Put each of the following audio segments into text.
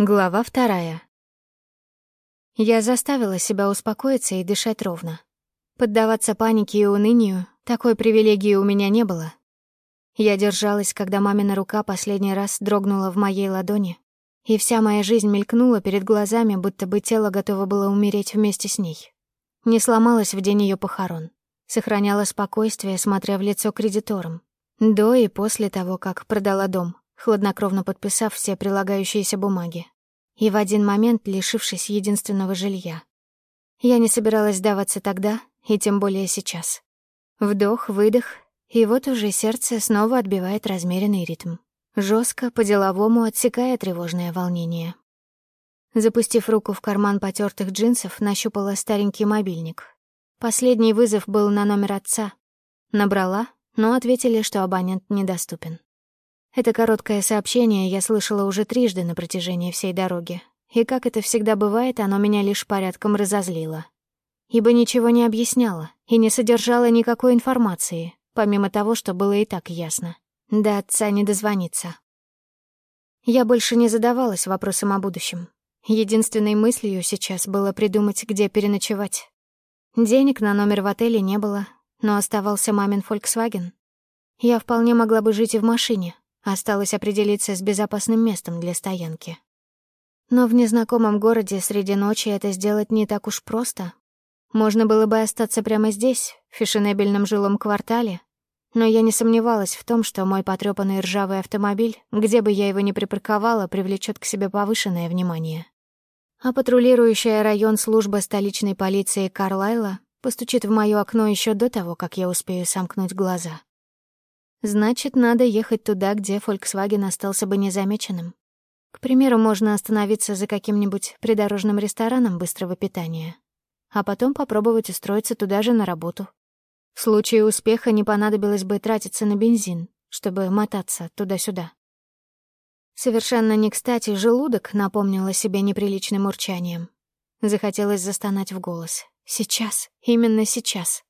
Глава вторая. Я заставила себя успокоиться и дышать ровно. Поддаваться панике и унынию такой привилегии у меня не было. Я держалась, когда мамина рука последний раз дрогнула в моей ладони, и вся моя жизнь мелькнула перед глазами, будто бы тело готово было умереть вместе с ней. Не сломалась в день ее похорон. Сохраняла спокойствие, смотря в лицо кредиторам. До и после того, как продала дом, хладнокровно подписав все прилагающиеся бумаги, и в один момент лишившись единственного жилья. Я не собиралась сдаваться тогда, и тем более сейчас. Вдох, выдох, и вот уже сердце снова отбивает размеренный ритм. жестко по-деловому отсекая тревожное волнение. Запустив руку в карман потертых джинсов, нащупала старенький мобильник. Последний вызов был на номер отца. Набрала, но ответили, что абонент недоступен. Это короткое сообщение я слышала уже трижды на протяжении всей дороги, и, как это всегда бывает, оно меня лишь порядком разозлило. Ибо ничего не объясняло и не содержало никакой информации, помимо того, что было и так ясно. До отца не дозвониться. Я больше не задавалась вопросом о будущем. Единственной мыслью сейчас было придумать, где переночевать. Денег на номер в отеле не было, но оставался мамин Volkswagen. Я вполне могла бы жить и в машине, Осталось определиться с безопасным местом для стоянки. Но в незнакомом городе среди ночи это сделать не так уж просто. Можно было бы остаться прямо здесь, в фешенебельном жилом квартале, но я не сомневалась в том, что мой потрёпанный ржавый автомобиль, где бы я его ни припарковала, привлечет к себе повышенное внимание. А патрулирующая район служба столичной полиции Карлайла постучит в моё окно еще до того, как я успею сомкнуть глаза. Значит, надо ехать туда, где Volkswagen остался бы незамеченным. К примеру, можно остановиться за каким-нибудь придорожным рестораном быстрого питания, а потом попробовать устроиться туда же на работу. В случае успеха не понадобилось бы тратиться на бензин, чтобы мотаться туда-сюда. Совершенно не кстати желудок напомнил о себе неприличным урчанием. Захотелось застонать в голос. Сейчас, именно сейчас.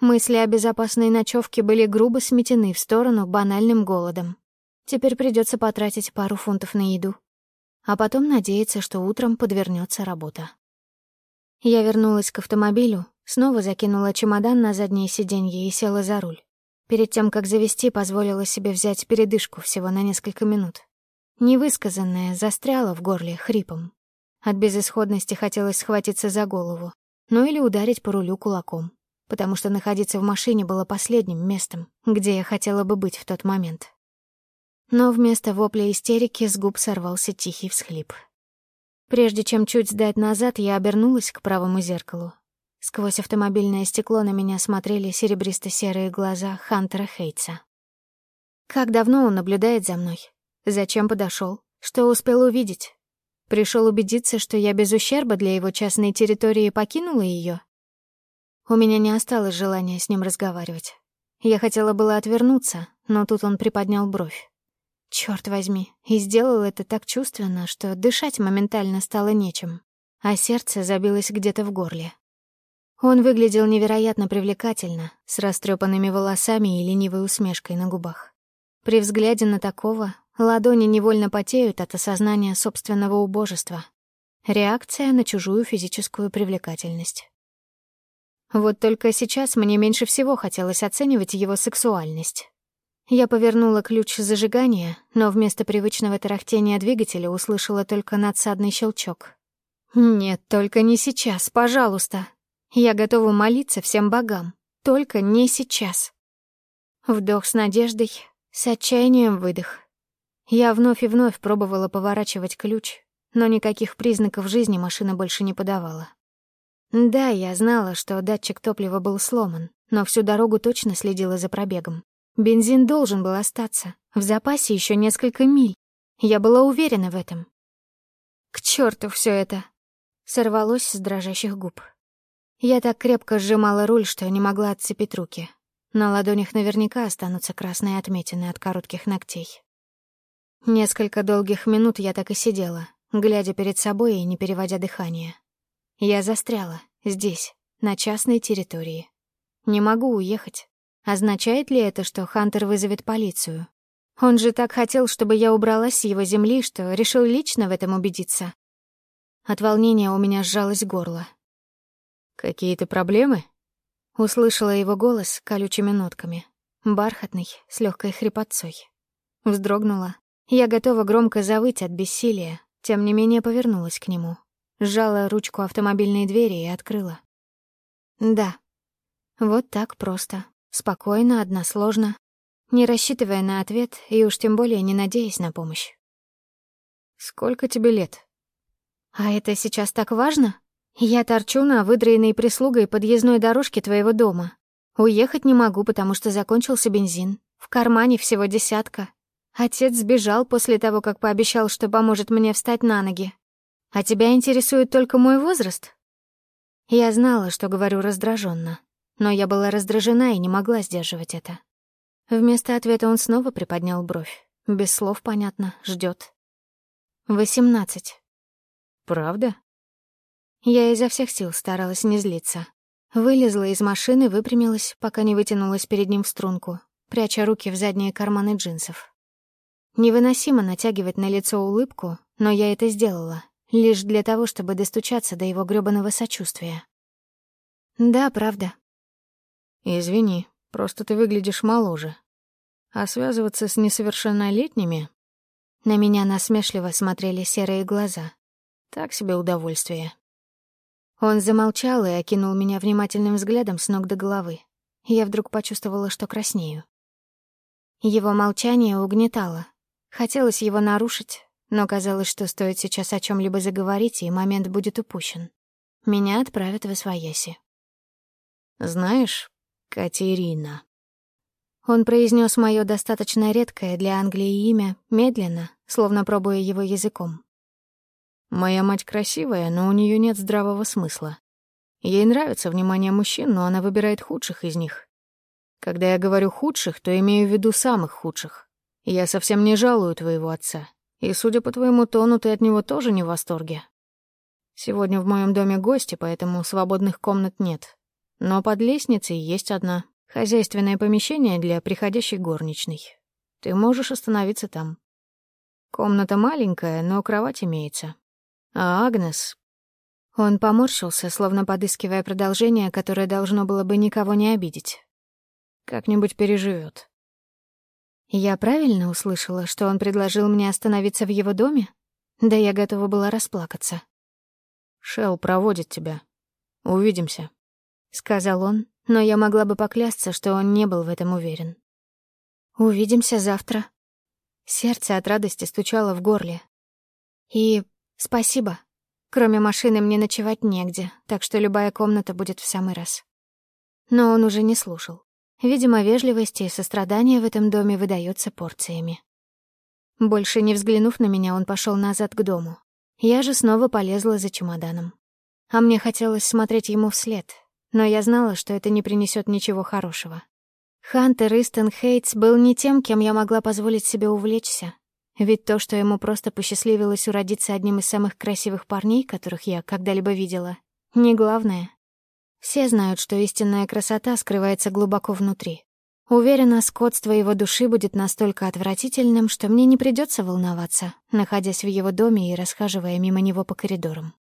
Мысли о безопасной ночевке были грубо сметены в сторону банальным голодом. Теперь придется потратить пару фунтов на еду. А потом надеяться, что утром подвернется работа. Я вернулась к автомобилю, снова закинула чемодан на заднее сиденье и села за руль. Перед тем, как завести, позволила себе взять передышку всего на несколько минут. Невысказанное застряло в горле хрипом. От безысходности хотелось схватиться за голову, ну или ударить по рулю кулаком потому что находиться в машине было последним местом, где я хотела бы быть в тот момент. Но вместо вопля истерики с губ сорвался тихий всхлип. Прежде чем чуть сдать назад, я обернулась к правому зеркалу. Сквозь автомобильное стекло на меня смотрели серебристо-серые глаза Хантера Хейтса. Как давно он наблюдает за мной? Зачем подошел? Что успел увидеть? Пришел убедиться, что я без ущерба для его частной территории покинула ее у меня не осталось желания с ним разговаривать. Я хотела было отвернуться, но тут он приподнял бровь. Черт возьми, и сделал это так чувственно, что дышать моментально стало нечем, а сердце забилось где-то в горле. Он выглядел невероятно привлекательно, с растрепанными волосами и ленивой усмешкой на губах. При взгляде на такого ладони невольно потеют от осознания собственного убожества. Реакция на чужую физическую привлекательность. Вот только сейчас мне меньше всего хотелось оценивать его сексуальность. Я повернула ключ зажигания, но вместо привычного тарахтения двигателя услышала только надсадный щелчок. «Нет, только не сейчас, пожалуйста. Я готова молиться всем богам. Только не сейчас». Вдох с надеждой, с отчаянием выдох. Я вновь и вновь пробовала поворачивать ключ, но никаких признаков жизни машина больше не подавала. Да, я знала, что датчик топлива был сломан, но всю дорогу точно следила за пробегом. Бензин должен был остаться. В запасе еще несколько миль. Я была уверена в этом. К черту все это! Сорвалось с дрожащих губ. Я так крепко сжимала руль, что не могла отцепить руки. На ладонях наверняка останутся красные отметины от коротких ногтей. Несколько долгих минут я так и сидела, глядя перед собой и не переводя дыхание. Я застряла здесь, на частной территории. Не могу уехать. Означает ли это, что Хантер вызовет полицию? Он же так хотел, чтобы я убралась с его земли, что решил лично в этом убедиться. От волнения у меня сжалось горло. «Какие-то проблемы?» Услышала его голос колючими нотками, бархатный, с легкой хрипотцой. Вздрогнула. Я готова громко завыть от бессилия, тем не менее повернулась к нему. Сжала ручку автомобильной двери и открыла. Да. Вот так просто. Спокойно, односложно. Не рассчитывая на ответ и уж тем более не надеясь на помощь. «Сколько тебе лет?» «А это сейчас так важно? Я торчу на выдраенной прислугой подъездной дорожке твоего дома. Уехать не могу, потому что закончился бензин. В кармане всего десятка. Отец сбежал после того, как пообещал, что поможет мне встать на ноги. А тебя интересует только мой возраст? Я знала, что говорю раздраженно, но я была раздражена и не могла сдерживать это. Вместо ответа он снова приподнял бровь. Без слов, понятно, ждет. «Восемнадцать». «Правда?» Я изо всех сил старалась не злиться. Вылезла из машины, выпрямилась, пока не вытянулась перед ним в струнку, пряча руки в задние карманы джинсов. Невыносимо натягивать на лицо улыбку, но я это сделала, лишь для того, чтобы достучаться до его грёбаного сочувствия. Да, правда. Извини, просто ты выглядишь моложе. А связываться с несовершеннолетними... На меня насмешливо смотрели серые глаза. Так себе удовольствие. Он замолчал и окинул меня внимательным взглядом с ног до головы. Я вдруг почувствовала, что краснею. Его молчание угнетало. Хотелось его нарушить, но казалось, что стоит сейчас о чем либо заговорить, и момент будет упущен. Меня отправят в Освояси. «Знаешь, Катерина...» Он произнес мое достаточно редкое для Англии имя медленно, словно пробуя его языком. «Моя мать красивая, но у нее нет здравого смысла. Ей нравится внимание мужчин, но она выбирает худших из них. Когда я говорю «худших», то имею в виду самых худших. Я совсем не жалую твоего отца. И, судя по твоему тону, ты от него тоже не в восторге. Сегодня в моем доме гости, поэтому свободных комнат нет. Но под лестницей есть одна. Хозяйственное помещение для приходящей горничной. Ты можешь остановиться там. Комната маленькая, но кровать имеется. А Агнес... Он поморщился, словно подыскивая продолжение, которое должно было бы никого не обидеть. Как-нибудь переживет. Я правильно услышала, что он предложил мне остановиться в его доме? Да я готова была расплакаться. «Шелл проводит тебя. Увидимся», — сказал он, но я могла бы поклясться, что он не был в этом уверен. «Увидимся завтра». Сердце от радости стучало в горле. «И спасибо. Кроме машины мне ночевать негде, так что любая комната будет в самый раз». Но он уже не слушал. Видимо, вежливость и сострадание в этом доме выдается порциями. Больше не взглянув на меня, он пошел назад к дому. Я же снова полезла за чемоданом. А мне хотелось смотреть ему вслед, но я знала, что это не принесет ничего хорошего. Хантер Истон Хейтс был не тем, кем я могла позволить себе увлечься. Ведь то, что ему просто посчастливилось уродиться одним из самых красивых парней, которых я когда-либо видела, не главное. Все знают, что истинная красота скрывается глубоко внутри. Уверена, скотство его души будет настолько отвратительным, что мне не придется волноваться, находясь в его доме и расхаживая мимо него по коридорам.